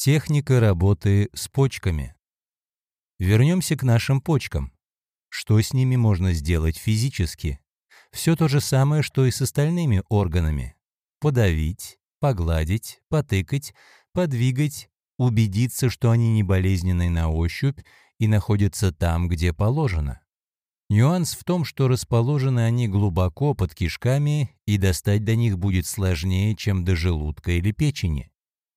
Техника работы с почками. Вернемся к нашим почкам. Что с ними можно сделать физически? Все то же самое, что и с остальными органами. Подавить, погладить, потыкать, подвигать, убедиться, что они не болезненны на ощупь и находятся там, где положено. Нюанс в том, что расположены они глубоко под кишками, и достать до них будет сложнее, чем до желудка или печени.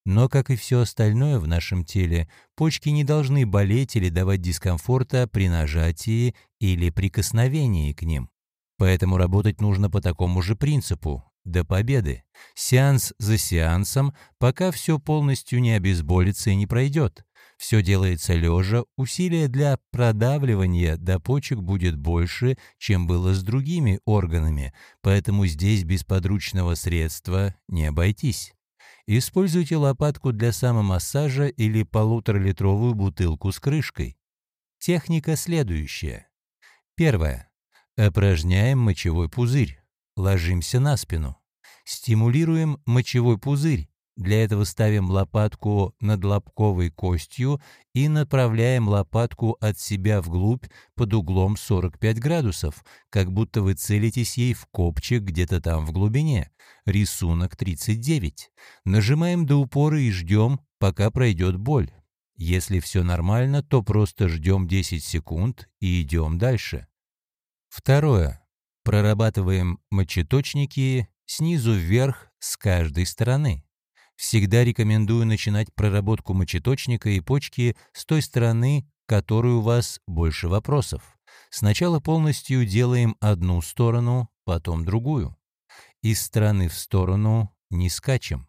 Но, как и все остальное в нашем теле, почки не должны болеть или давать дискомфорта при нажатии или прикосновении к ним. Поэтому работать нужно по такому же принципу, до победы, сеанс за сеансом, пока все полностью не обезболится и не пройдет. Все делается лежа, усилия для продавливания до почек будет больше, чем было с другими органами, поэтому здесь без подручного средства не обойтись. Используйте лопатку для самомассажа или полуторалитровую бутылку с крышкой. Техника следующая. Первое. Опорожняем мочевой пузырь. Ложимся на спину. Стимулируем мочевой пузырь. Для этого ставим лопатку над лобковой костью и направляем лопатку от себя вглубь под углом 45 градусов, как будто вы целитесь ей в копчик где-то там в глубине. Рисунок 39. Нажимаем до упора и ждем, пока пройдет боль. Если все нормально, то просто ждем 10 секунд и идем дальше. Второе. Прорабатываем мочеточники снизу вверх с каждой стороны. Всегда рекомендую начинать проработку мочеточника и почки с той стороны, которой у вас больше вопросов. Сначала полностью делаем одну сторону, потом другую. Из стороны в сторону не скачем.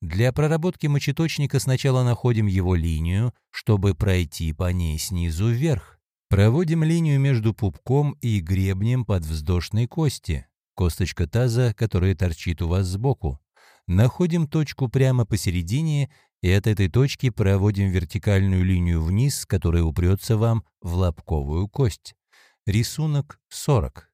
Для проработки мочеточника сначала находим его линию, чтобы пройти по ней снизу вверх. Проводим линию между пупком и гребнем подвздошной кости, косточка таза, которая торчит у вас сбоку. Находим точку прямо посередине и от этой точки проводим вертикальную линию вниз, которая упрется вам в лобковую кость. Рисунок 40.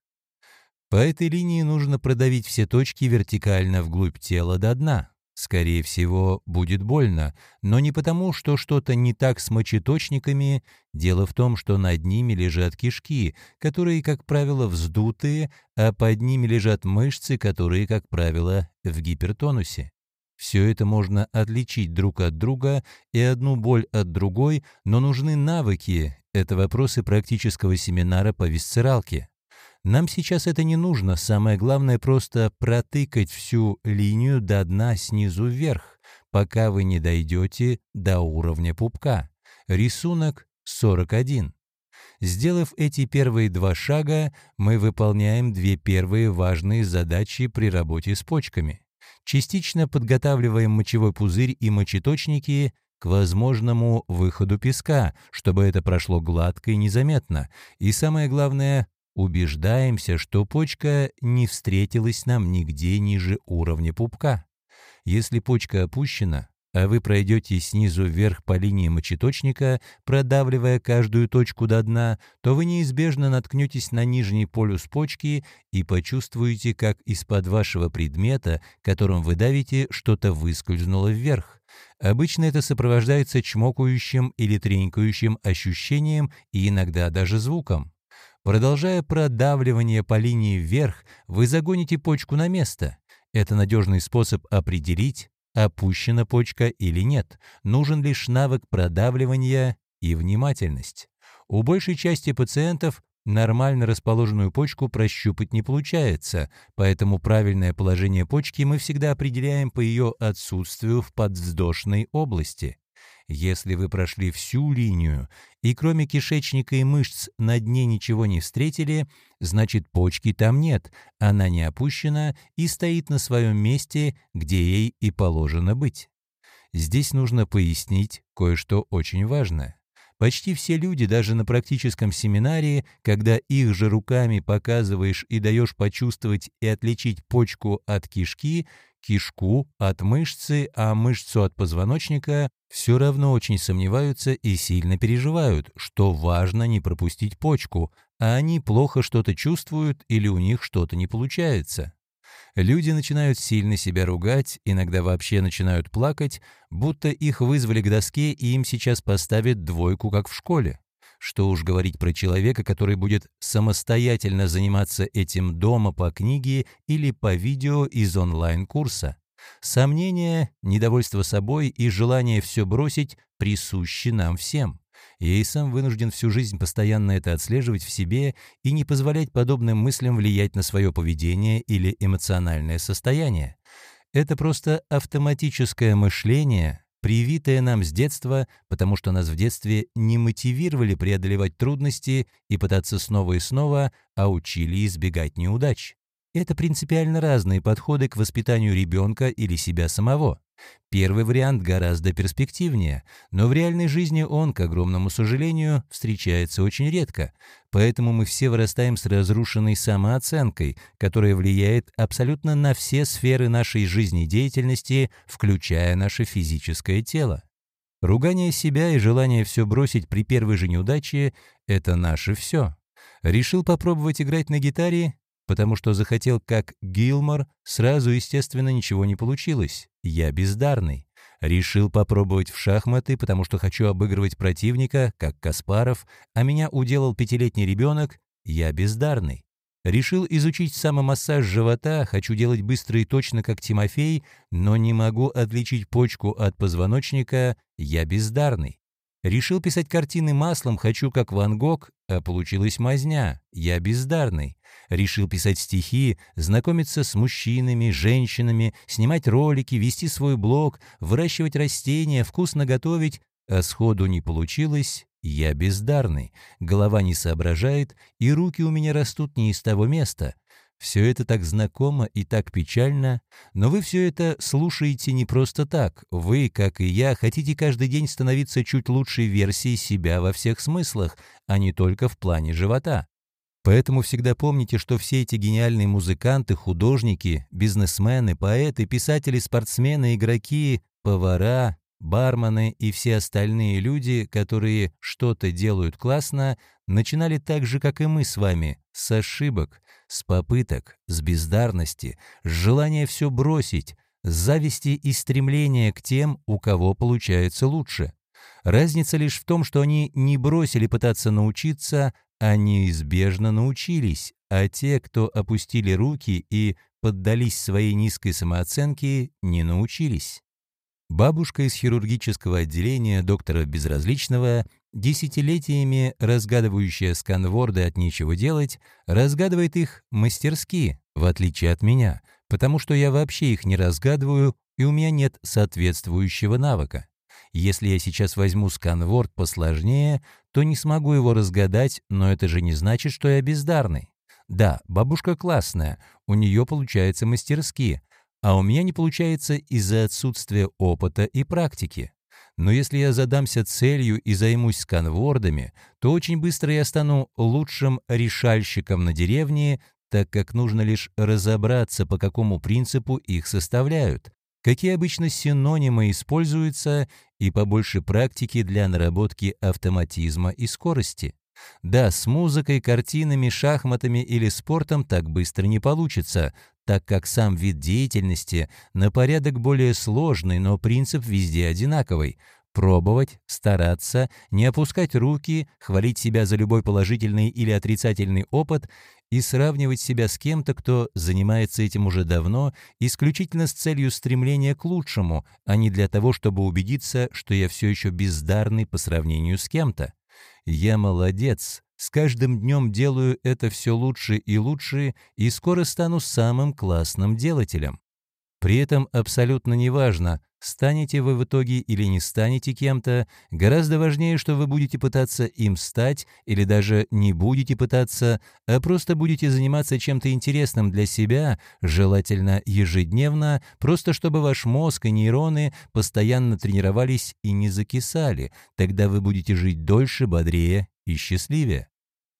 По этой линии нужно продавить все точки вертикально вглубь тела до дна. Скорее всего, будет больно, но не потому, что что-то не так с мочеточниками. Дело в том, что над ними лежат кишки, которые, как правило, вздутые, а под ними лежат мышцы, которые, как правило, в гипертонусе. Все это можно отличить друг от друга и одну боль от другой, но нужны навыки. Это вопросы практического семинара по висцералке. Нам сейчас это не нужно, самое главное просто протыкать всю линию до дна снизу вверх, пока вы не дойдете до уровня пупка. Рисунок 41. Сделав эти первые два шага, мы выполняем две первые важные задачи при работе с почками. Частично подготавливаем мочевой пузырь и мочеточники к возможному выходу песка, чтобы это прошло гладко и незаметно. И самое главное, убеждаемся, что почка не встретилась нам нигде ниже уровня пупка. Если почка опущена, а вы пройдете снизу вверх по линии мочеточника, продавливая каждую точку до дна, то вы неизбежно наткнетесь на нижний полюс почки и почувствуете, как из-под вашего предмета, которым вы давите, что-то выскользнуло вверх. Обычно это сопровождается чмокающим или тренькающим ощущением и иногда даже звуком. Продолжая продавливание по линии вверх, вы загоните почку на место. Это надежный способ определить, опущена почка или нет. Нужен лишь навык продавливания и внимательность. У большей части пациентов нормально расположенную почку прощупать не получается, поэтому правильное положение почки мы всегда определяем по ее отсутствию в подвздошной области. Если вы прошли всю линию и кроме кишечника и мышц на дне ничего не встретили, значит почки там нет, она не опущена и стоит на своем месте, где ей и положено быть. Здесь нужно пояснить кое-что очень важное. Почти все люди, даже на практическом семинаре, когда их же руками показываешь и даешь почувствовать и отличить почку от кишки, кишку от мышцы, а мышцу от позвоночника, все равно очень сомневаются и сильно переживают, что важно не пропустить почку, а они плохо что-то чувствуют или у них что-то не получается. Люди начинают сильно себя ругать, иногда вообще начинают плакать, будто их вызвали к доске и им сейчас поставят двойку, как в школе. Что уж говорить про человека, который будет самостоятельно заниматься этим дома по книге или по видео из онлайн-курса. Сомнения, недовольство собой и желание все бросить присущи нам всем. Я и сам вынужден всю жизнь постоянно это отслеживать в себе и не позволять подобным мыслям влиять на свое поведение или эмоциональное состояние. Это просто автоматическое мышление, привитое нам с детства, потому что нас в детстве не мотивировали преодолевать трудности и пытаться снова и снова, а учили избегать неудач. Это принципиально разные подходы к воспитанию ребенка или себя самого. Первый вариант гораздо перспективнее, но в реальной жизни он, к огромному сожалению, встречается очень редко. Поэтому мы все вырастаем с разрушенной самооценкой, которая влияет абсолютно на все сферы нашей жизнедеятельности, включая наше физическое тело. Ругание себя и желание все бросить при первой же неудаче – это наше все. Решил попробовать играть на гитаре потому что захотел как Гилмор, сразу, естественно, ничего не получилось. Я бездарный. Решил попробовать в шахматы, потому что хочу обыгрывать противника, как Каспаров, а меня уделал пятилетний ребенок, я бездарный. Решил изучить самомассаж живота, хочу делать быстро и точно, как Тимофей, но не могу отличить почку от позвоночника, я бездарный. Решил писать картины маслом, хочу как Ван Гог, а получилась мазня, я бездарный. Решил писать стихи, знакомиться с мужчинами, женщинами, снимать ролики, вести свой блог, выращивать растения, вкусно готовить, а сходу не получилось, я бездарный. Голова не соображает, и руки у меня растут не из того места. Все это так знакомо и так печально, но вы все это слушаете не просто так. Вы, как и я, хотите каждый день становиться чуть лучшей версией себя во всех смыслах, а не только в плане живота. Поэтому всегда помните, что все эти гениальные музыканты, художники, бизнесмены, поэты, писатели, спортсмены, игроки, повара, бармены и все остальные люди, которые что-то делают классно, начинали так же, как и мы с вами, с ошибок, с попыток, с бездарности, с желания все бросить, с зависти и стремления к тем, у кого получается лучше. Разница лишь в том, что они не бросили пытаться научиться, а неизбежно научились, а те, кто опустили руки и поддались своей низкой самооценке, не научились. Бабушка из хирургического отделения доктора Безразличного, десятилетиями разгадывающая сканворды от нечего делать, разгадывает их мастерски, в отличие от меня, потому что я вообще их не разгадываю, и у меня нет соответствующего навыка. Если я сейчас возьму сканворд посложнее, то не смогу его разгадать, но это же не значит, что я бездарный. Да, бабушка классная, у нее получается мастерски, а у меня не получается из-за отсутствия опыта и практики. Но если я задамся целью и займусь сканвордами, то очень быстро я стану лучшим решальщиком на деревне, так как нужно лишь разобраться, по какому принципу их составляют, какие обычно синонимы используются и побольше практики для наработки автоматизма и скорости. Да, с музыкой, картинами, шахматами или спортом так быстро не получится, так как сам вид деятельности на порядок более сложный, но принцип везде одинаковый. Пробовать, стараться, не опускать руки, хвалить себя за любой положительный или отрицательный опыт и сравнивать себя с кем-то, кто занимается этим уже давно, исключительно с целью стремления к лучшему, а не для того, чтобы убедиться, что я все еще бездарный по сравнению с кем-то. Я молодец, с каждым днем делаю это все лучше и лучше, и скоро стану самым классным делателем. При этом абсолютно неважно, станете вы в итоге или не станете кем-то, гораздо важнее, что вы будете пытаться им стать или даже не будете пытаться, а просто будете заниматься чем-то интересным для себя, желательно ежедневно, просто чтобы ваш мозг и нейроны постоянно тренировались и не закисали, тогда вы будете жить дольше, бодрее и счастливее.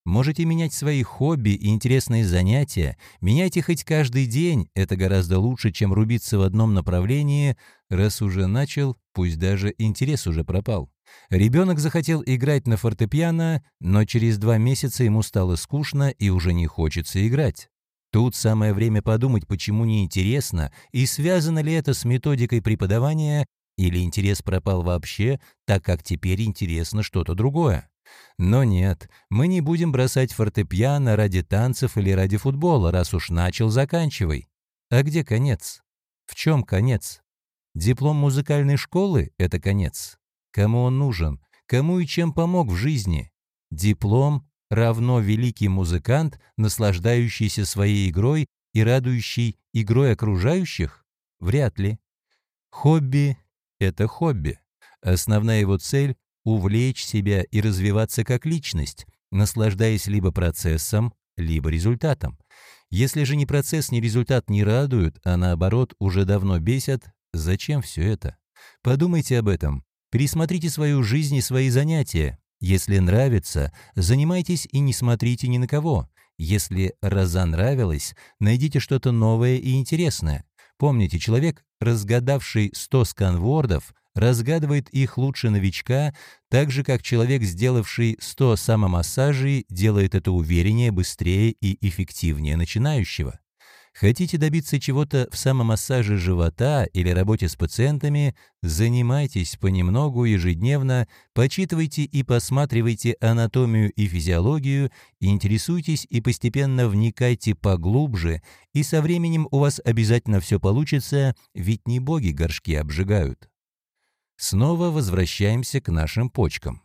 Можете менять свои хобби и интересные занятия, меняйте хоть каждый день, это гораздо лучше, чем рубиться в одном направлении, раз уже начал, пусть даже интерес уже пропал. Ребенок захотел играть на фортепиано, но через два месяца ему стало скучно и уже не хочется играть. Тут самое время подумать, почему неинтересно и связано ли это с методикой преподавания, или интерес пропал вообще, так как теперь интересно что-то другое. Но нет, мы не будем бросать фортепиано ради танцев или ради футбола, раз уж начал, заканчивай. А где конец? В чем конец? Диплом музыкальной школы — это конец. Кому он нужен? Кому и чем помог в жизни? Диплом равно великий музыкант, наслаждающийся своей игрой и радующий игрой окружающих? Вряд ли. Хобби — это хобби. Основная его цель — увлечь себя и развиваться как личность, наслаждаясь либо процессом, либо результатом. Если же ни процесс, ни результат не радуют, а наоборот уже давно бесят, зачем все это? Подумайте об этом. Пересмотрите свою жизнь и свои занятия. Если нравится, занимайтесь и не смотрите ни на кого. Если разонравилось, найдите что-то новое и интересное. Помните, человек, разгадавший 100 сканвордов, разгадывает их лучше новичка, так же, как человек, сделавший 100 самомассажей, делает это увереннее, быстрее и эффективнее начинающего. Хотите добиться чего-то в самомассаже живота или работе с пациентами, занимайтесь понемногу ежедневно, почитывайте и посматривайте анатомию и физиологию, интересуйтесь и постепенно вникайте поглубже, и со временем у вас обязательно все получится, ведь не боги горшки обжигают. Снова возвращаемся к нашим почкам.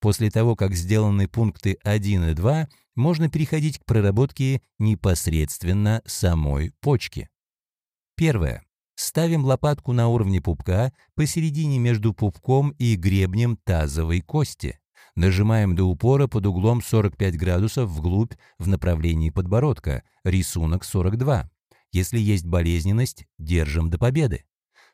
После того, как сделаны пункты 1 и 2, можно переходить к проработке непосредственно самой почки. Первое. Ставим лопатку на уровне пупка посередине между пупком и гребнем тазовой кости. Нажимаем до упора под углом 45 градусов вглубь в направлении подбородка, рисунок 42. Если есть болезненность, держим до победы.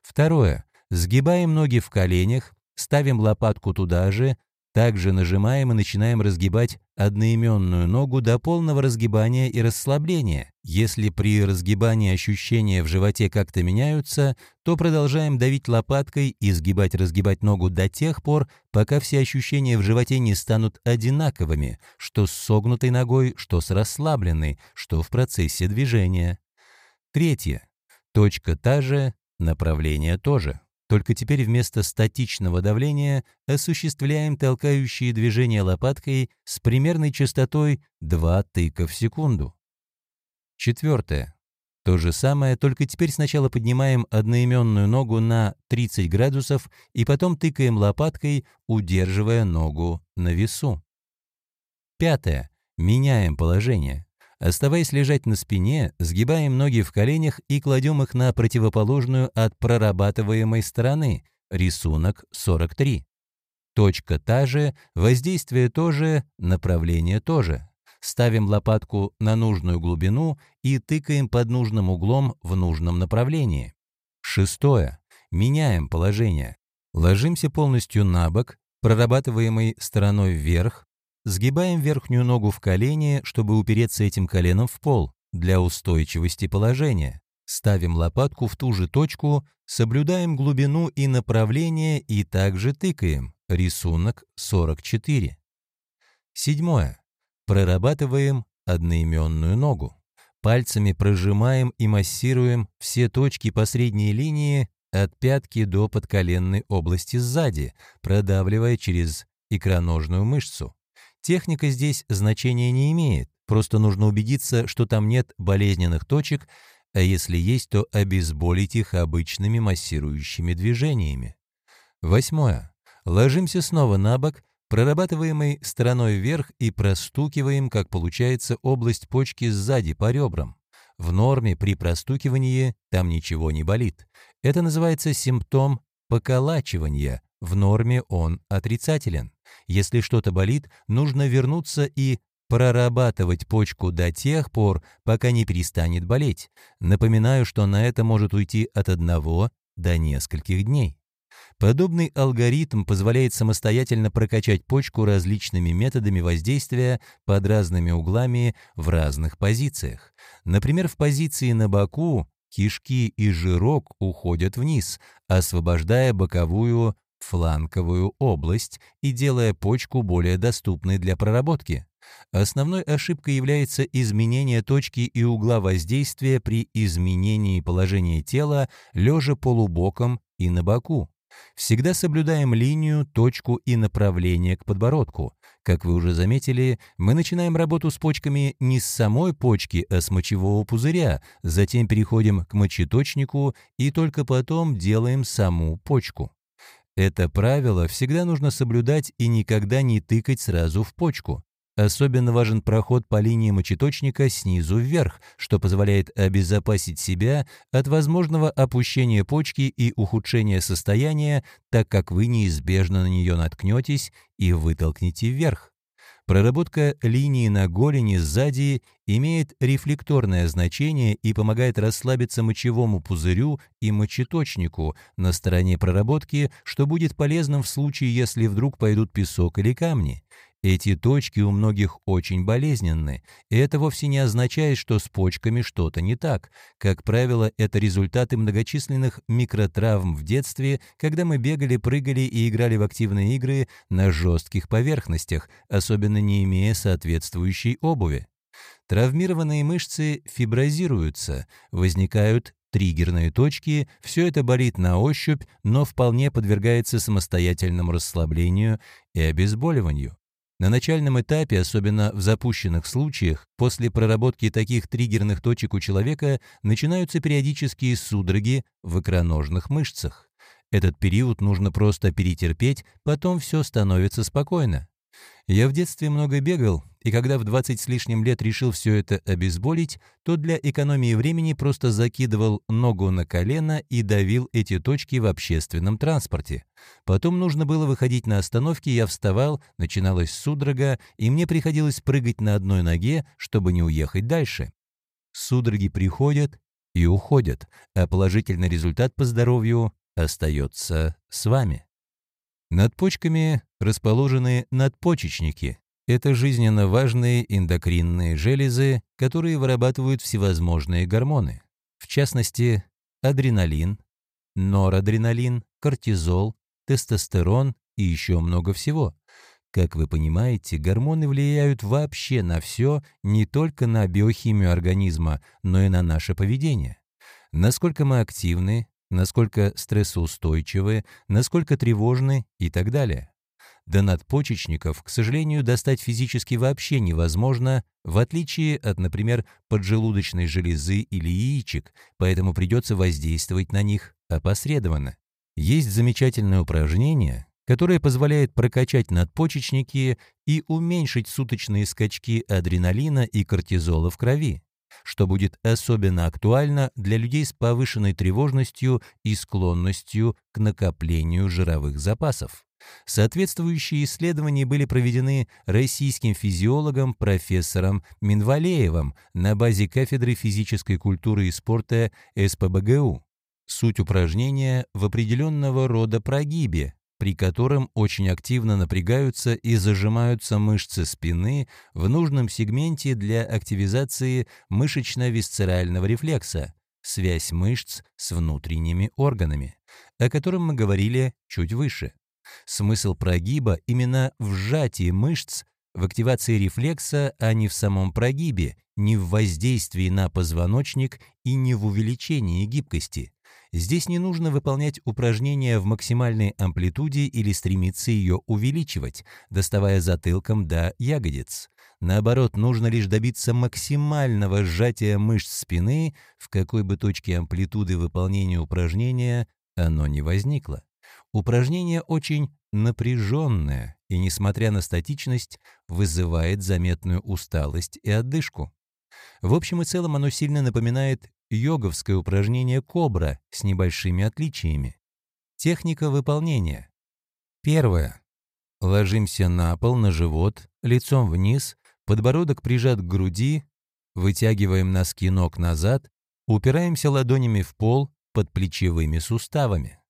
Второе. Сгибаем ноги в коленях, ставим лопатку туда же, также нажимаем и начинаем разгибать одноименную ногу до полного разгибания и расслабления. Если при разгибании ощущения в животе как-то меняются, то продолжаем давить лопаткой и сгибать-разгибать ногу до тех пор, пока все ощущения в животе не станут одинаковыми, что с согнутой ногой, что с расслабленной, что в процессе движения. Третье. Точка та же, направление тоже. Только теперь вместо статичного давления осуществляем толкающие движения лопаткой с примерной частотой 2 тыка в секунду. Четвертое. То же самое, только теперь сначала поднимаем одноименную ногу на 30 градусов и потом тыкаем лопаткой, удерживая ногу на весу. Пятое. Меняем положение. Оставаясь лежать на спине, сгибаем ноги в коленях и кладем их на противоположную от прорабатываемой стороны, рисунок 43. Точка та же, воздействие тоже, направление тоже. Ставим лопатку на нужную глубину и тыкаем под нужным углом в нужном направлении. Шестое. Меняем положение. Ложимся полностью на бок, прорабатываемой стороной вверх, Сгибаем верхнюю ногу в колени, чтобы упереться этим коленом в пол для устойчивости положения. Ставим лопатку в ту же точку, соблюдаем глубину и направление и также тыкаем. Рисунок 44. Седьмое. Прорабатываем одноименную ногу. Пальцами прожимаем и массируем все точки по средней линии от пятки до подколенной области сзади, продавливая через икроножную мышцу. Техника здесь значения не имеет, просто нужно убедиться, что там нет болезненных точек, а если есть, то обезболить их обычными массирующими движениями. Восьмое. Ложимся снова на бок, прорабатываемой стороной вверх и простукиваем, как получается, область почки сзади по ребрам. В норме при простукивании там ничего не болит. Это называется симптом поколачивания, в норме он отрицателен. Если что-то болит, нужно вернуться и прорабатывать почку до тех пор, пока не перестанет болеть. Напоминаю, что на это может уйти от одного до нескольких дней. Подобный алгоритм позволяет самостоятельно прокачать почку различными методами воздействия под разными углами в разных позициях. Например, в позиции на боку кишки и жирок уходят вниз, освобождая боковую фланковую область и делая почку более доступной для проработки. Основной ошибкой является изменение точки и угла воздействия при изменении положения тела лежа полубоком и на боку. Всегда соблюдаем линию, точку и направление к подбородку. Как вы уже заметили, мы начинаем работу с почками не с самой почки, а с мочевого пузыря, затем переходим к мочеточнику и только потом делаем саму почку. Это правило всегда нужно соблюдать и никогда не тыкать сразу в почку. Особенно важен проход по линии мочеточника снизу вверх, что позволяет обезопасить себя от возможного опущения почки и ухудшения состояния, так как вы неизбежно на нее наткнетесь и вытолкнете вверх. Проработка линии на голени сзади имеет рефлекторное значение и помогает расслабиться мочевому пузырю и мочеточнику на стороне проработки, что будет полезным в случае, если вдруг пойдут песок или камни. Эти точки у многих очень болезненны, и это вовсе не означает, что с почками что-то не так. Как правило, это результаты многочисленных микротравм в детстве, когда мы бегали, прыгали и играли в активные игры на жестких поверхностях, особенно не имея соответствующей обуви. Травмированные мышцы фиброзируются, возникают триггерные точки, все это болит на ощупь, но вполне подвергается самостоятельному расслаблению и обезболиванию. На начальном этапе, особенно в запущенных случаях, после проработки таких триггерных точек у человека начинаются периодические судороги в икроножных мышцах. Этот период нужно просто перетерпеть, потом все становится спокойно. Я в детстве много бегал, и когда в 20 с лишним лет решил все это обезболить, то для экономии времени просто закидывал ногу на колено и давил эти точки в общественном транспорте. Потом нужно было выходить на остановке, я вставал, начиналась судорога, и мне приходилось прыгать на одной ноге, чтобы не уехать дальше. Судороги приходят и уходят, а положительный результат по здоровью остается с вами. Над почками расположены надпочечники. Это жизненно важные эндокринные железы, которые вырабатывают всевозможные гормоны. В частности, адреналин, норадреналин, кортизол, тестостерон и еще много всего. Как вы понимаете, гормоны влияют вообще на все, не только на биохимию организма, но и на наше поведение. Насколько мы активны, насколько стрессоустойчивы, насколько тревожны и так далее. До надпочечников, к сожалению, достать физически вообще невозможно, в отличие от, например, поджелудочной железы или яичек, поэтому придется воздействовать на них опосредованно. Есть замечательное упражнение, которое позволяет прокачать надпочечники и уменьшить суточные скачки адреналина и кортизола в крови что будет особенно актуально для людей с повышенной тревожностью и склонностью к накоплению жировых запасов. Соответствующие исследования были проведены российским физиологом профессором Минвалеевым на базе кафедры физической культуры и спорта СПБГУ. Суть упражнения в определенного рода прогибе, при котором очень активно напрягаются и зажимаются мышцы спины в нужном сегменте для активизации мышечно-висцерального рефлекса, связь мышц с внутренними органами, о котором мы говорили чуть выше. Смысл прогиба именно в сжатии мышц, в активации рефлекса, а не в самом прогибе, не в воздействии на позвоночник и не в увеличении гибкости. Здесь не нужно выполнять упражнения в максимальной амплитуде или стремиться ее увеличивать, доставая затылком до ягодиц. Наоборот, нужно лишь добиться максимального сжатия мышц спины, в какой бы точке амплитуды выполнения упражнения оно не возникло. Упражнение очень напряженное и, несмотря на статичность, вызывает заметную усталость и отдышку. В общем и целом оно сильно напоминает йоговское упражнение «Кобра» с небольшими отличиями. Техника выполнения. Первое. Ложимся на пол, на живот, лицом вниз, подбородок прижат к груди, вытягиваем носки ног назад, упираемся ладонями в пол под плечевыми суставами.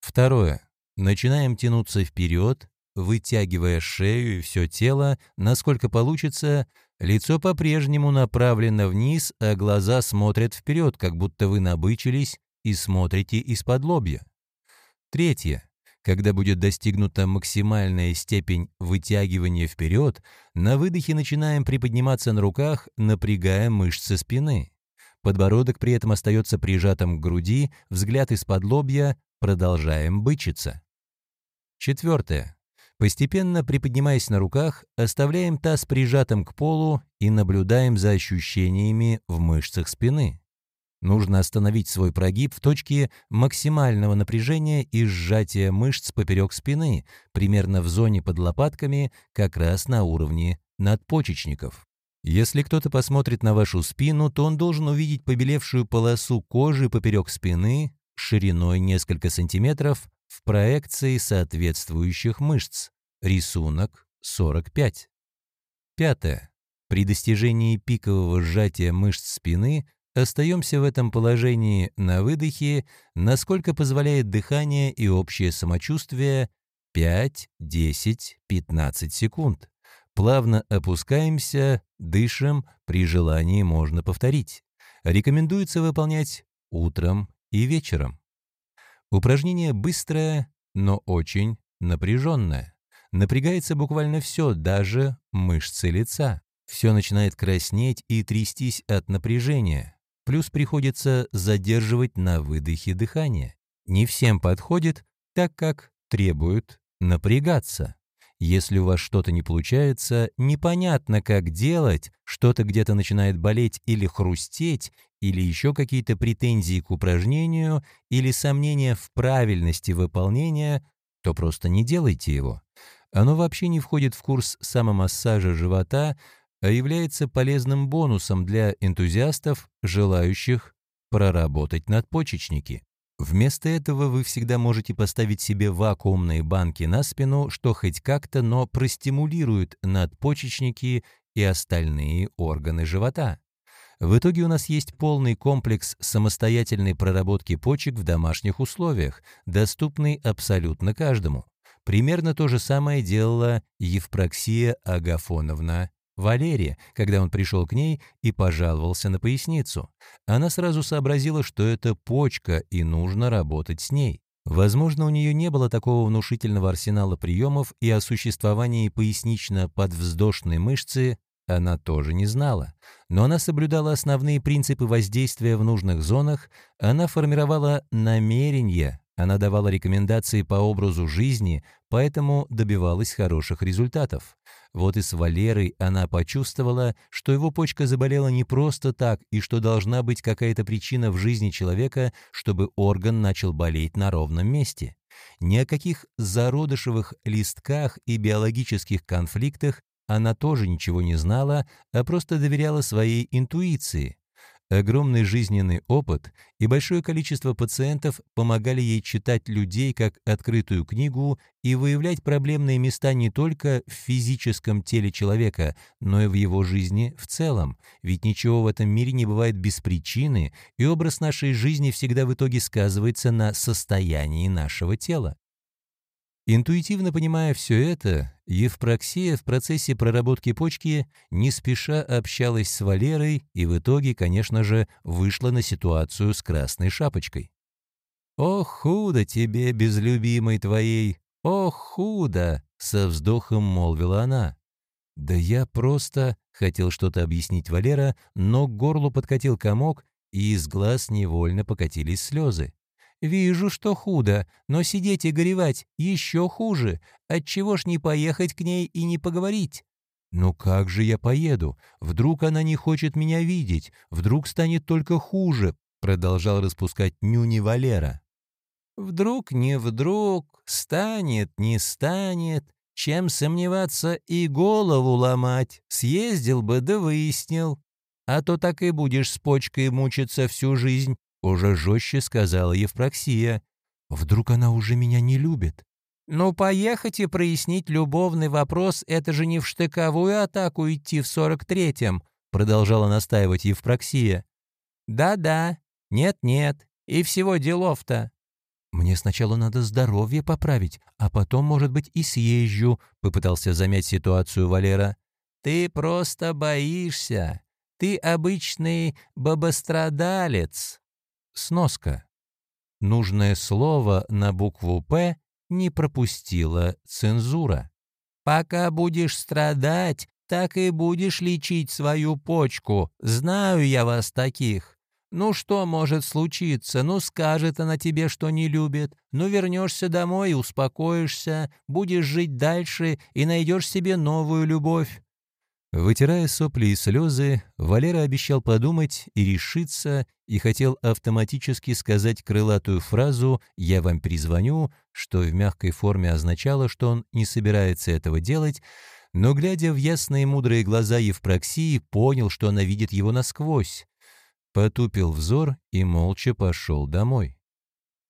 Второе. Начинаем тянуться вперед, вытягивая шею и все тело, насколько получится, Лицо по-прежнему направлено вниз, а глаза смотрят вперед, как будто вы набычились и смотрите из-под лобья. Третье. Когда будет достигнута максимальная степень вытягивания вперед, на выдохе начинаем приподниматься на руках, напрягая мышцы спины. Подбородок при этом остается прижатым к груди, взгляд из-под лобья, продолжаем бычиться. Четвертое. Постепенно приподнимаясь на руках, оставляем таз прижатым к полу и наблюдаем за ощущениями в мышцах спины. Нужно остановить свой прогиб в точке максимального напряжения и сжатия мышц поперек спины, примерно в зоне под лопатками, как раз на уровне надпочечников. Если кто-то посмотрит на вашу спину, то он должен увидеть побелевшую полосу кожи поперек спины шириной несколько сантиметров в проекции соответствующих мышц. Рисунок 45. Пятое. При достижении пикового сжатия мышц спины остаемся в этом положении на выдохе, насколько позволяет дыхание и общее самочувствие 5, 10, 15 секунд. Плавно опускаемся, дышим, при желании можно повторить. Рекомендуется выполнять утром и вечером. Упражнение быстрое, но очень напряженное. Напрягается буквально все, даже мышцы лица. Все начинает краснеть и трястись от напряжения. Плюс приходится задерживать на выдохе дыхание. Не всем подходит, так как требует напрягаться. Если у вас что-то не получается, непонятно, как делать, что-то где-то начинает болеть или хрустеть, или еще какие-то претензии к упражнению, или сомнения в правильности выполнения, то просто не делайте его. Оно вообще не входит в курс самомассажа живота, а является полезным бонусом для энтузиастов, желающих проработать надпочечники. Вместо этого вы всегда можете поставить себе вакуумные банки на спину, что хоть как-то, но простимулирует надпочечники и остальные органы живота. В итоге у нас есть полный комплекс самостоятельной проработки почек в домашних условиях, доступный абсолютно каждому. Примерно то же самое делала Евпроксия Агафоновна Валерия, когда он пришел к ней и пожаловался на поясницу. Она сразу сообразила, что это почка и нужно работать с ней. Возможно, у нее не было такого внушительного арсенала приемов, и о существовании пояснично-подвздошной мышцы она тоже не знала. Но она соблюдала основные принципы воздействия в нужных зонах, она формировала намерения, она давала рекомендации по образу жизни, поэтому добивалась хороших результатов. Вот и с Валерой она почувствовала, что его почка заболела не просто так и что должна быть какая-то причина в жизни человека, чтобы орган начал болеть на ровном месте. Ни о каких зародышевых листках и биологических конфликтах она тоже ничего не знала, а просто доверяла своей интуиции. Огромный жизненный опыт и большое количество пациентов помогали ей читать людей как открытую книгу и выявлять проблемные места не только в физическом теле человека, но и в его жизни в целом. Ведь ничего в этом мире не бывает без причины, и образ нашей жизни всегда в итоге сказывается на состоянии нашего тела. Интуитивно понимая все это, Евпроксия в процессе проработки почки не спеша общалась с Валерой и в итоге, конечно же, вышла на ситуацию с красной шапочкой. «Ох, худо тебе, без любимой твоей! Ох, худо!» — со вздохом молвила она. «Да я просто...» — хотел что-то объяснить Валера, но к горлу подкатил комок, и из глаз невольно покатились слезы. Вижу, что худо, но сидеть и горевать еще хуже. Отчего ж не поехать к ней и не поговорить? «Ну как же я поеду? Вдруг она не хочет меня видеть? Вдруг станет только хуже?» Продолжал распускать нюни Валера. «Вдруг, не вдруг, станет, не станет. Чем сомневаться и голову ломать? Съездил бы да выяснил. А то так и будешь с почкой мучиться всю жизнь. Уже жестче сказала Евпроксия. Вдруг она уже меня не любит? «Ну, поехать и прояснить любовный вопрос — это же не в штыковую атаку идти в сорок третьем», — продолжала настаивать Евпроксия. «Да-да, нет-нет, и всего делов-то». «Мне сначала надо здоровье поправить, а потом, может быть, и съезжу», — попытался замять ситуацию Валера. «Ты просто боишься. Ты обычный бабострадалец», Сноска. Нужное слово на букву «П» не пропустила цензура. «Пока будешь страдать, так и будешь лечить свою почку. Знаю я вас таких. Ну что может случиться? Ну скажет она тебе, что не любит. Ну вернешься домой успокоишься, будешь жить дальше и найдешь себе новую любовь. Вытирая сопли и слезы, Валера обещал подумать и решиться, и хотел автоматически сказать крылатую фразу «я вам перезвоню», что в мягкой форме означало, что он не собирается этого делать, но, глядя в ясные мудрые глаза Евпроксии, понял, что она видит его насквозь. Потупил взор и молча пошел домой.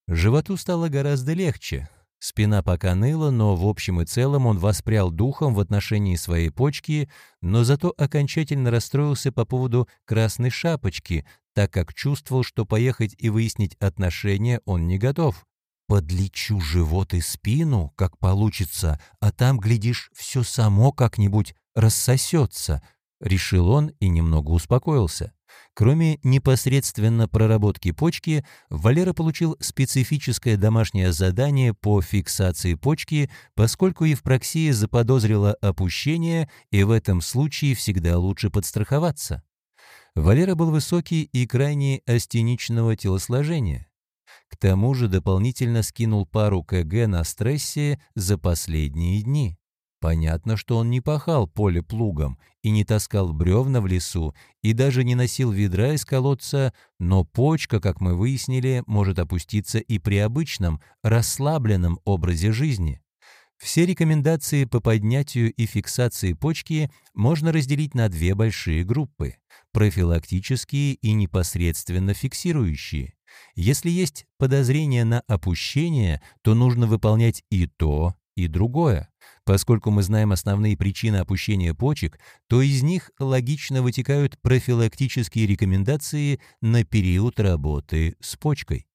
Животу стало гораздо легче. Спина пока ныла, но в общем и целом он воспрял духом в отношении своей почки, но зато окончательно расстроился по поводу красной шапочки, так как чувствовал, что поехать и выяснить отношения он не готов. «Подлечу живот и спину, как получится, а там, глядишь, все само как-нибудь рассосется», — решил он и немного успокоился. Кроме непосредственно проработки почки, Валера получил специфическое домашнее задание по фиксации почки, поскольку Евпроксия заподозрила опущение, и в этом случае всегда лучше подстраховаться. Валера был высокий и крайне астеничного телосложения. К тому же дополнительно скинул пару КГ на стрессе за последние дни. Понятно, что он не пахал поле плугом и не таскал бревна в лесу, и даже не носил ведра из колодца, но почка, как мы выяснили, может опуститься и при обычном, расслабленном образе жизни. Все рекомендации по поднятию и фиксации почки можно разделить на две большие группы – профилактические и непосредственно фиксирующие. Если есть подозрение на опущение, то нужно выполнять и то, и другое. Поскольку мы знаем основные причины опущения почек, то из них логично вытекают профилактические рекомендации на период работы с почкой.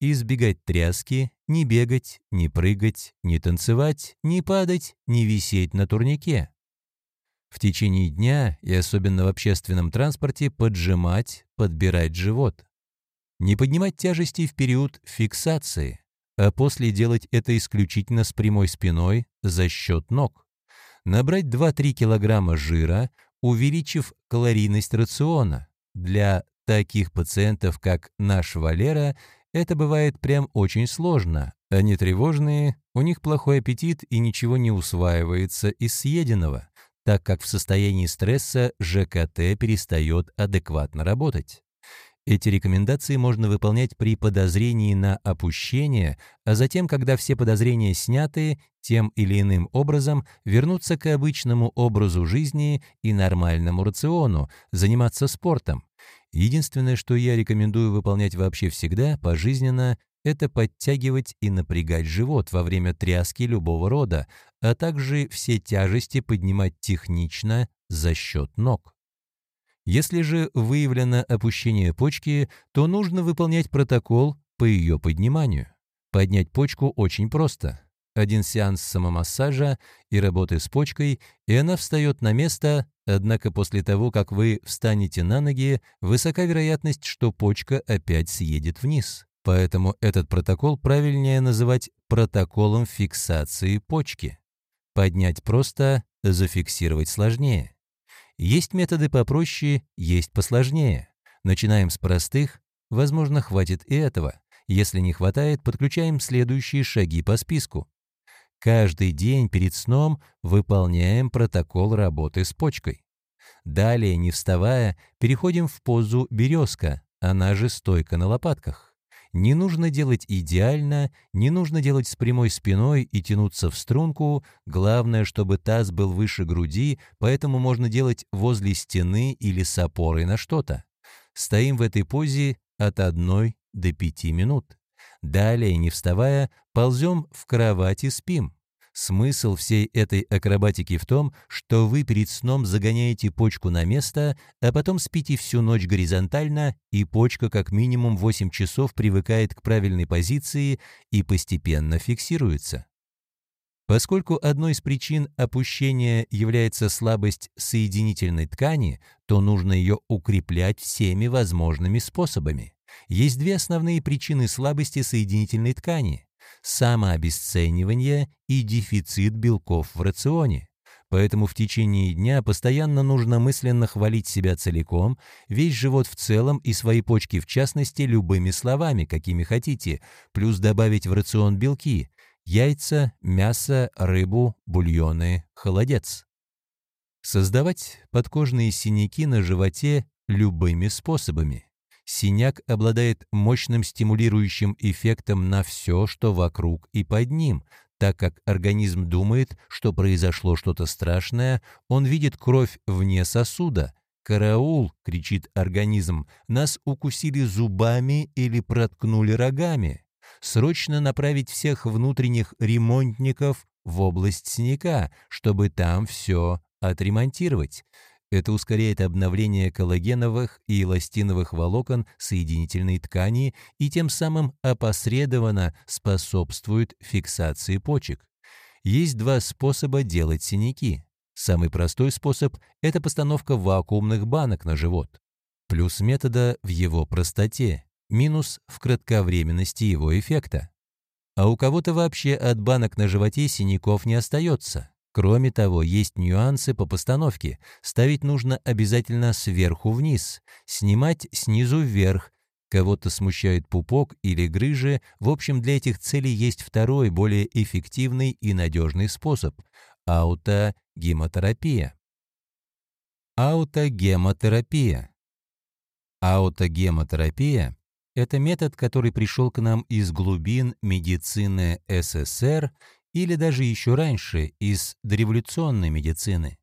Избегать тряски, не бегать, не прыгать, не танцевать, не падать, не висеть на турнике. В течение дня и особенно в общественном транспорте поджимать, подбирать живот. Не поднимать тяжести в период фиксации а после делать это исключительно с прямой спиной за счет ног. Набрать 2-3 килограмма жира, увеличив калорийность рациона. Для таких пациентов, как наш Валера, это бывает прям очень сложно. Они тревожные, у них плохой аппетит и ничего не усваивается из съеденного, так как в состоянии стресса ЖКТ перестает адекватно работать. Эти рекомендации можно выполнять при подозрении на опущение, а затем, когда все подозрения сняты, тем или иным образом вернуться к обычному образу жизни и нормальному рациону, заниматься спортом. Единственное, что я рекомендую выполнять вообще всегда, пожизненно, это подтягивать и напрягать живот во время тряски любого рода, а также все тяжести поднимать технично за счет ног. Если же выявлено опущение почки, то нужно выполнять протокол по ее подниманию. Поднять почку очень просто. Один сеанс самомассажа и работы с почкой, и она встает на место, однако после того, как вы встанете на ноги, высока вероятность, что почка опять съедет вниз. Поэтому этот протокол правильнее называть протоколом фиксации почки. Поднять просто, зафиксировать сложнее. Есть методы попроще, есть посложнее. Начинаем с простых, возможно, хватит и этого. Если не хватает, подключаем следующие шаги по списку. Каждый день перед сном выполняем протокол работы с почкой. Далее, не вставая, переходим в позу «березка», она же стойка на лопатках. Не нужно делать идеально, не нужно делать с прямой спиной и тянуться в струнку, главное, чтобы таз был выше груди, поэтому можно делать возле стены или с опорой на что-то. Стоим в этой позе от 1 до 5 минут. Далее, не вставая, ползем в кровать и спим. Смысл всей этой акробатики в том, что вы перед сном загоняете почку на место, а потом спите всю ночь горизонтально, и почка как минимум 8 часов привыкает к правильной позиции и постепенно фиксируется. Поскольку одной из причин опущения является слабость соединительной ткани, то нужно ее укреплять всеми возможными способами. Есть две основные причины слабости соединительной ткани самообесценивание и дефицит белков в рационе. Поэтому в течение дня постоянно нужно мысленно хвалить себя целиком, весь живот в целом и свои почки в частности любыми словами, какими хотите, плюс добавить в рацион белки – яйца, мясо, рыбу, бульоны, холодец. Создавать подкожные синяки на животе любыми способами. Синяк обладает мощным стимулирующим эффектом на все, что вокруг и под ним, так как организм думает, что произошло что-то страшное, он видит кровь вне сосуда. «Караул!» — кричит организм. «Нас укусили зубами или проткнули рогами. Срочно направить всех внутренних ремонтников в область синяка, чтобы там все отремонтировать. Это ускоряет обновление коллагеновых и эластиновых волокон соединительной ткани и тем самым опосредованно способствует фиксации почек. Есть два способа делать синяки. Самый простой способ – это постановка вакуумных банок на живот. Плюс метода в его простоте, минус в кратковременности его эффекта. А у кого-то вообще от банок на животе синяков не остается. Кроме того, есть нюансы по постановке. Ставить нужно обязательно сверху вниз, снимать снизу вверх. Кого-то смущает пупок или грыжи. В общем, для этих целей есть второй, более эффективный и надежный способ – аутогемотерапия. Аутогемотерапия. Аутогемотерапия – это метод, который пришел к нам из глубин медицины СССР или даже еще раньше, из дореволюционной медицины.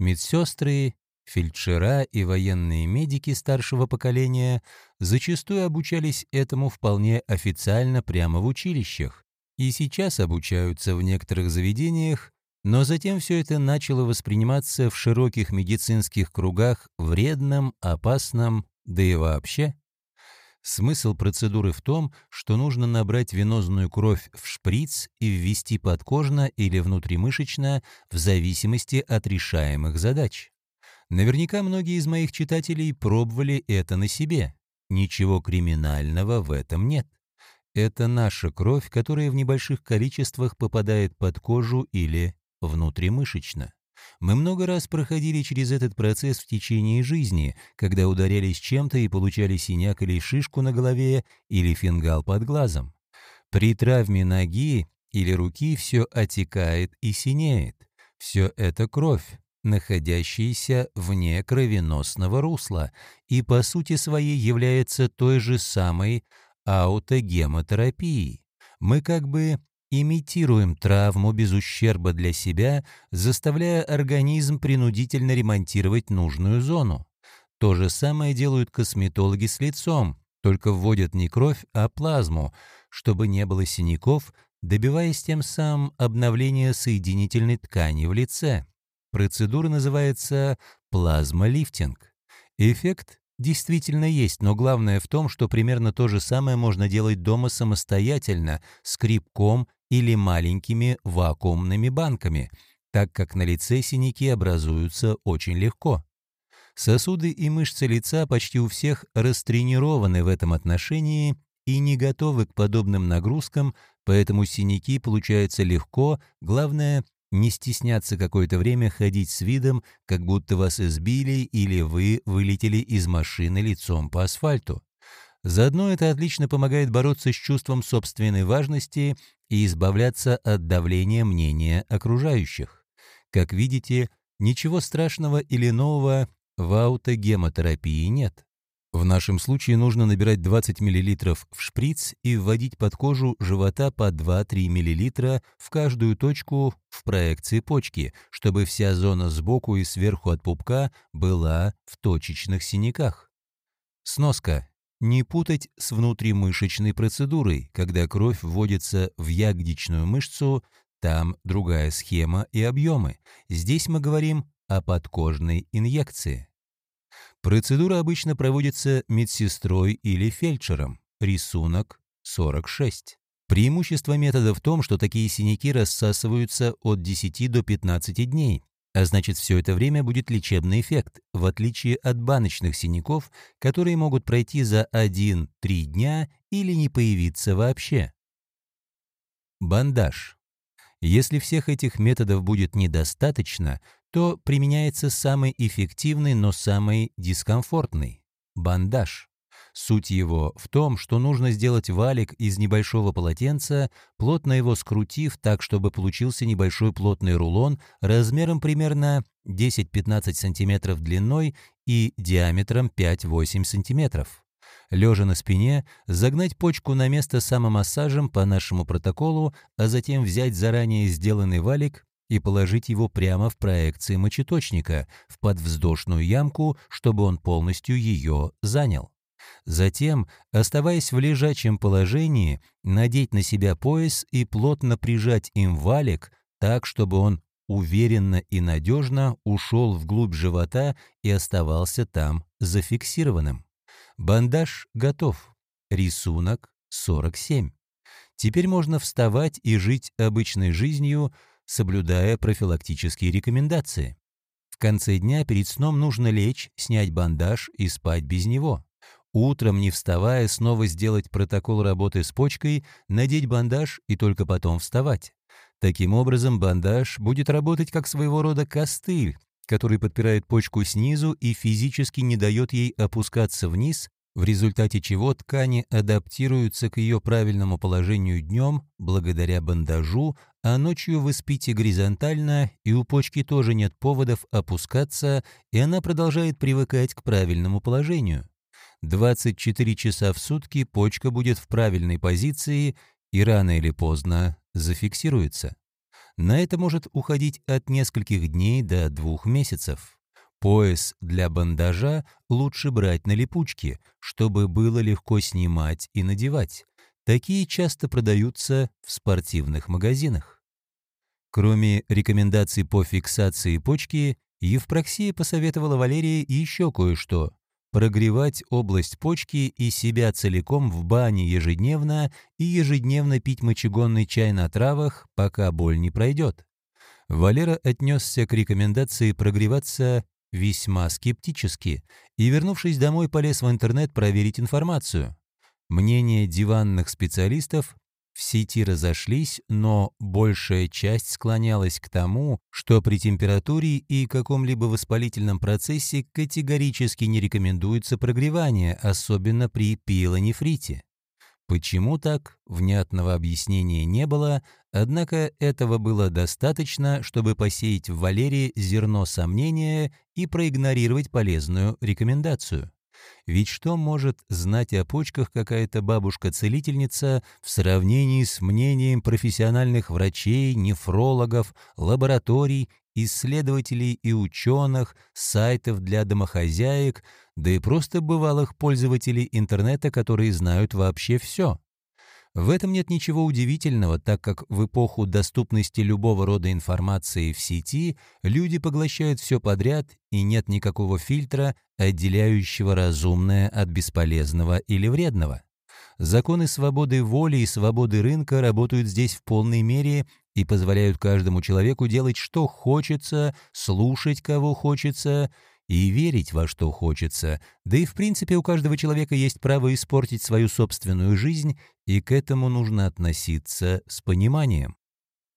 Медсестры, фельдшера и военные медики старшего поколения зачастую обучались этому вполне официально прямо в училищах и сейчас обучаются в некоторых заведениях, но затем все это начало восприниматься в широких медицинских кругах вредным, опасным, да и вообще Смысл процедуры в том, что нужно набрать венозную кровь в шприц и ввести подкожно или внутримышечно в зависимости от решаемых задач. Наверняка многие из моих читателей пробовали это на себе. Ничего криминального в этом нет. Это наша кровь, которая в небольших количествах попадает под кожу или внутримышечно. Мы много раз проходили через этот процесс в течение жизни, когда ударялись чем-то и получали синяк или шишку на голове или фингал под глазом. При травме ноги или руки все отекает и синеет. Все это кровь, находящаяся вне кровеносного русла, и по сути своей является той же самой аутогемотерапией. Мы как бы имитируем травму без ущерба для себя, заставляя организм принудительно ремонтировать нужную зону. То же самое делают косметологи с лицом, только вводят не кровь, а плазму, чтобы не было синяков, добиваясь тем самым обновления соединительной ткани в лице. Процедура называется плазмолифтинг. Эффект действительно есть, но главное в том, что примерно то же самое можно делать дома самостоятельно, скребком или маленькими вакуумными банками, так как на лице синяки образуются очень легко. Сосуды и мышцы лица почти у всех растренированы в этом отношении и не готовы к подобным нагрузкам, поэтому синяки получаются легко, главное не стесняться какое-то время ходить с видом, как будто вас избили или вы вылетели из машины лицом по асфальту. Заодно это отлично помогает бороться с чувством собственной важности и избавляться от давления мнения окружающих. Как видите, ничего страшного или нового в аутогемотерапии нет. В нашем случае нужно набирать 20 мл в шприц и вводить под кожу живота по 2-3 мл в каждую точку в проекции почки, чтобы вся зона сбоку и сверху от пупка была в точечных синяках. Сноска. Не путать с внутримышечной процедурой, когда кровь вводится в ягодичную мышцу, там другая схема и объемы. Здесь мы говорим о подкожной инъекции. Процедура обычно проводится медсестрой или фельдшером. Рисунок 46. Преимущество метода в том, что такие синяки рассасываются от 10 до 15 дней, а значит, все это время будет лечебный эффект, в отличие от баночных синяков, которые могут пройти за 1-3 дня или не появиться вообще. Бандаж. Если всех этих методов будет недостаточно, то применяется самый эффективный, но самый дискомфортный – бандаж. Суть его в том, что нужно сделать валик из небольшого полотенца, плотно его скрутив так, чтобы получился небольшой плотный рулон размером примерно 10-15 см длиной и диаметром 5-8 см. Лежа на спине, загнать почку на место самомассажем по нашему протоколу, а затем взять заранее сделанный валик и положить его прямо в проекции мочеточника, в подвздошную ямку, чтобы он полностью ее занял. Затем, оставаясь в лежачем положении, надеть на себя пояс и плотно прижать им валик так, чтобы он уверенно и надежно ушел вглубь живота и оставался там зафиксированным. Бандаж готов. Рисунок 47. Теперь можно вставать и жить обычной жизнью, соблюдая профилактические рекомендации. В конце дня перед сном нужно лечь, снять бандаж и спать без него. Утром, не вставая, снова сделать протокол работы с почкой, надеть бандаж и только потом вставать. Таким образом, бандаж будет работать как своего рода костыль, который подпирает почку снизу и физически не дает ей опускаться вниз, в результате чего ткани адаптируются к ее правильному положению днем благодаря бандажу, а ночью вы спите горизонтально, и у почки тоже нет поводов опускаться, и она продолжает привыкать к правильному положению. 24 часа в сутки почка будет в правильной позиции и рано или поздно зафиксируется. На это может уходить от нескольких дней до двух месяцев. Пояс для бандажа лучше брать на липучке, чтобы было легко снимать и надевать. Такие часто продаются в спортивных магазинах. Кроме рекомендаций по фиксации почки, Евпроксия посоветовала Валерии еще кое-что – прогревать область почки и себя целиком в бане ежедневно и ежедневно пить мочегонный чай на травах, пока боль не пройдет. Валера отнесся к рекомендации прогреваться весьма скептически и, вернувшись домой, полез в интернет проверить информацию. Мнения диванных специалистов в сети разошлись, но большая часть склонялась к тому, что при температуре и каком-либо воспалительном процессе категорически не рекомендуется прогревание, особенно при пиелонефрите. Почему так, внятного объяснения не было, однако этого было достаточно, чтобы посеять в Валерии зерно сомнения и проигнорировать полезную рекомендацию. Ведь что может знать о почках какая-то бабушка-целительница в сравнении с мнением профессиональных врачей, нефрологов, лабораторий, исследователей и ученых, сайтов для домохозяек, да и просто бывалых пользователей интернета, которые знают вообще все? В этом нет ничего удивительного, так как в эпоху доступности любого рода информации в сети люди поглощают все подряд и нет никакого фильтра, отделяющего разумное от бесполезного или вредного. Законы свободы воли и свободы рынка работают здесь в полной мере и позволяют каждому человеку делать, что хочется, слушать, кого хочется, и верить во что хочется, да и в принципе у каждого человека есть право испортить свою собственную жизнь, и к этому нужно относиться с пониманием.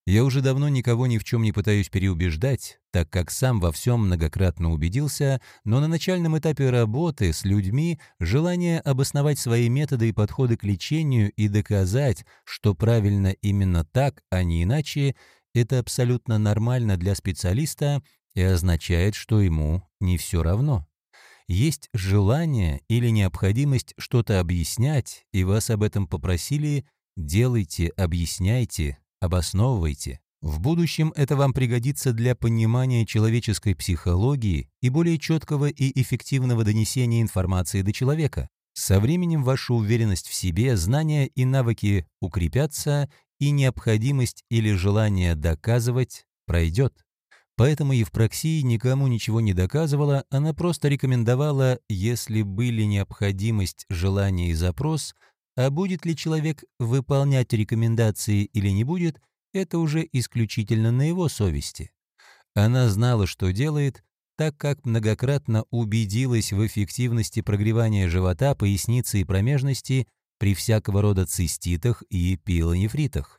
Я уже давно никого ни в чем не пытаюсь переубеждать, так как сам во всем многократно убедился, но на начальном этапе работы с людьми желание обосновать свои методы и подходы к лечению и доказать, что правильно именно так, а не иначе, это абсолютно нормально для специалиста и означает, что ему не все равно. Есть желание или необходимость что-то объяснять, и вас об этом попросили, делайте, объясняйте, обосновывайте. В будущем это вам пригодится для понимания человеческой психологии и более четкого и эффективного донесения информации до человека. Со временем ваша уверенность в себе, знания и навыки укрепятся, и необходимость или желание доказывать пройдет. Поэтому Евпроксия никому ничего не доказывала, она просто рекомендовала, если были необходимость, желание и запрос, а будет ли человек выполнять рекомендации или не будет, это уже исключительно на его совести. Она знала, что делает, так как многократно убедилась в эффективности прогревания живота, поясницы и промежности при всякого рода циститах и пилонефритах.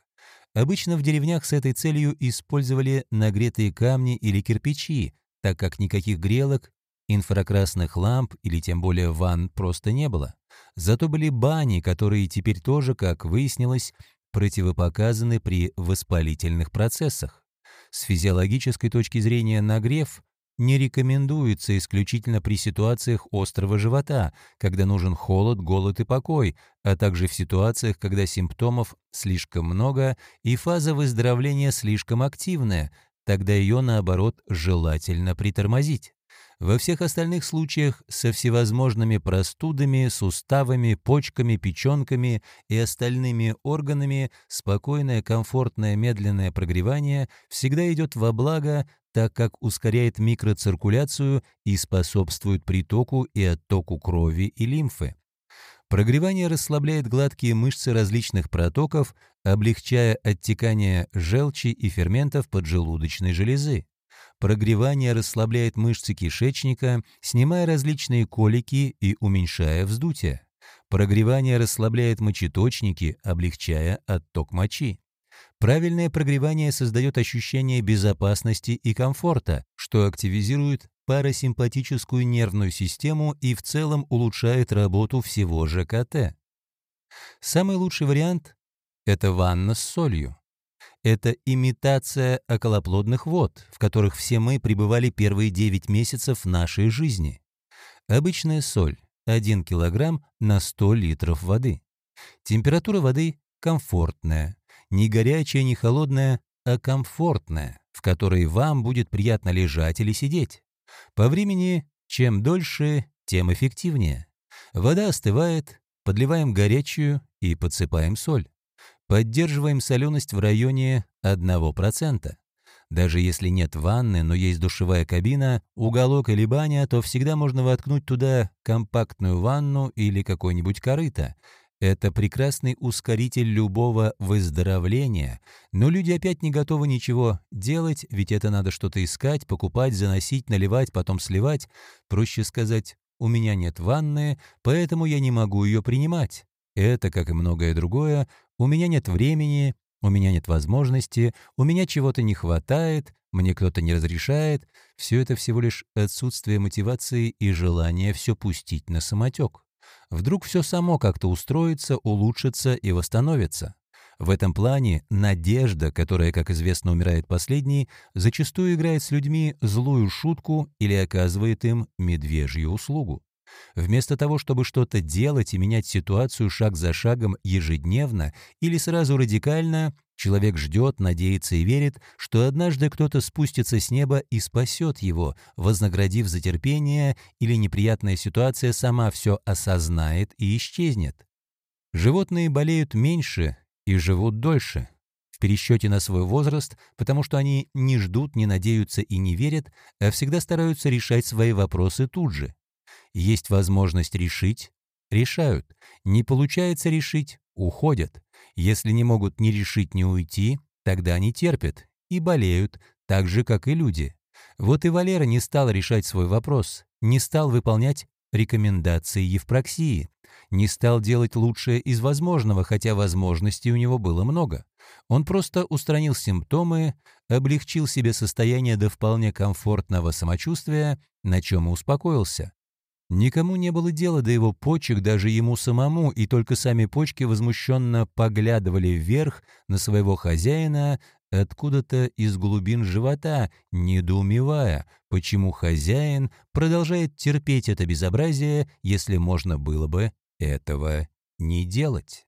Обычно в деревнях с этой целью использовали нагретые камни или кирпичи, так как никаких грелок, инфракрасных ламп или тем более ванн просто не было. Зато были бани, которые теперь тоже, как выяснилось, противопоказаны при воспалительных процессах. С физиологической точки зрения нагрев не рекомендуется исключительно при ситуациях острого живота, когда нужен холод, голод и покой, а также в ситуациях, когда симптомов слишком много и фаза выздоровления слишком активная, тогда ее, наоборот, желательно притормозить. Во всех остальных случаях со всевозможными простудами, суставами, почками, печенками и остальными органами спокойное, комфортное, медленное прогревание всегда идет во благо, так как ускоряет микроциркуляцию и способствует притоку и оттоку крови и лимфы. Прогревание расслабляет гладкие мышцы различных протоков, облегчая оттекание желчи и ферментов поджелудочной железы. Прогревание расслабляет мышцы кишечника, снимая различные колики и уменьшая вздутие. Прогревание расслабляет мочеточники, облегчая отток мочи. Правильное прогревание создает ощущение безопасности и комфорта, что активизирует парасимпатическую нервную систему и в целом улучшает работу всего ЖКТ. Самый лучший вариант – это ванна с солью это имитация околоплодных вод, в которых все мы пребывали первые 9 месяцев нашей жизни. Обычная соль – 1 кг на 100 литров воды. Температура воды комфортная, не горячая, не холодная, а комфортная, в которой вам будет приятно лежать или сидеть. По времени, чем дольше, тем эффективнее. Вода остывает, подливаем горячую и подсыпаем соль. Поддерживаем соленость в районе 1%. Даже если нет ванны, но есть душевая кабина, уголок или баня, то всегда можно воткнуть туда компактную ванну или какой-нибудь корыто. Это прекрасный ускоритель любого выздоровления, но люди опять не готовы ничего делать, ведь это надо что-то искать, покупать, заносить, наливать, потом сливать. Проще сказать, у меня нет ванны, поэтому я не могу ее принимать. Это, как и многое другое, у меня нет времени, у меня нет возможности, у меня чего-то не хватает, мне кто-то не разрешает. Все это всего лишь отсутствие мотивации и желание все пустить на самотек. Вдруг все само как-то устроится, улучшится и восстановится. В этом плане надежда, которая, как известно, умирает последней, зачастую играет с людьми злую шутку или оказывает им медвежью услугу. Вместо того, чтобы что-то делать и менять ситуацию шаг за шагом ежедневно или сразу радикально, человек ждет, надеется и верит, что однажды кто-то спустится с неба и спасет его, вознаградив за терпение, или неприятная ситуация сама все осознает и исчезнет. Животные болеют меньше и живут дольше в пересчете на свой возраст, потому что они не ждут, не надеются и не верят, а всегда стараются решать свои вопросы тут же. Есть возможность решить — решают. Не получается решить — уходят. Если не могут ни решить, ни уйти, тогда они терпят и болеют, так же, как и люди. Вот и Валера не стал решать свой вопрос, не стал выполнять рекомендации Евпроксии, не стал делать лучшее из возможного, хотя возможностей у него было много. Он просто устранил симптомы, облегчил себе состояние до вполне комфортного самочувствия, на чем и успокоился. Никому не было дела до его почек, даже ему самому, и только сами почки возмущенно поглядывали вверх на своего хозяина откуда-то из глубин живота, недоумевая, почему хозяин продолжает терпеть это безобразие, если можно было бы этого не делать.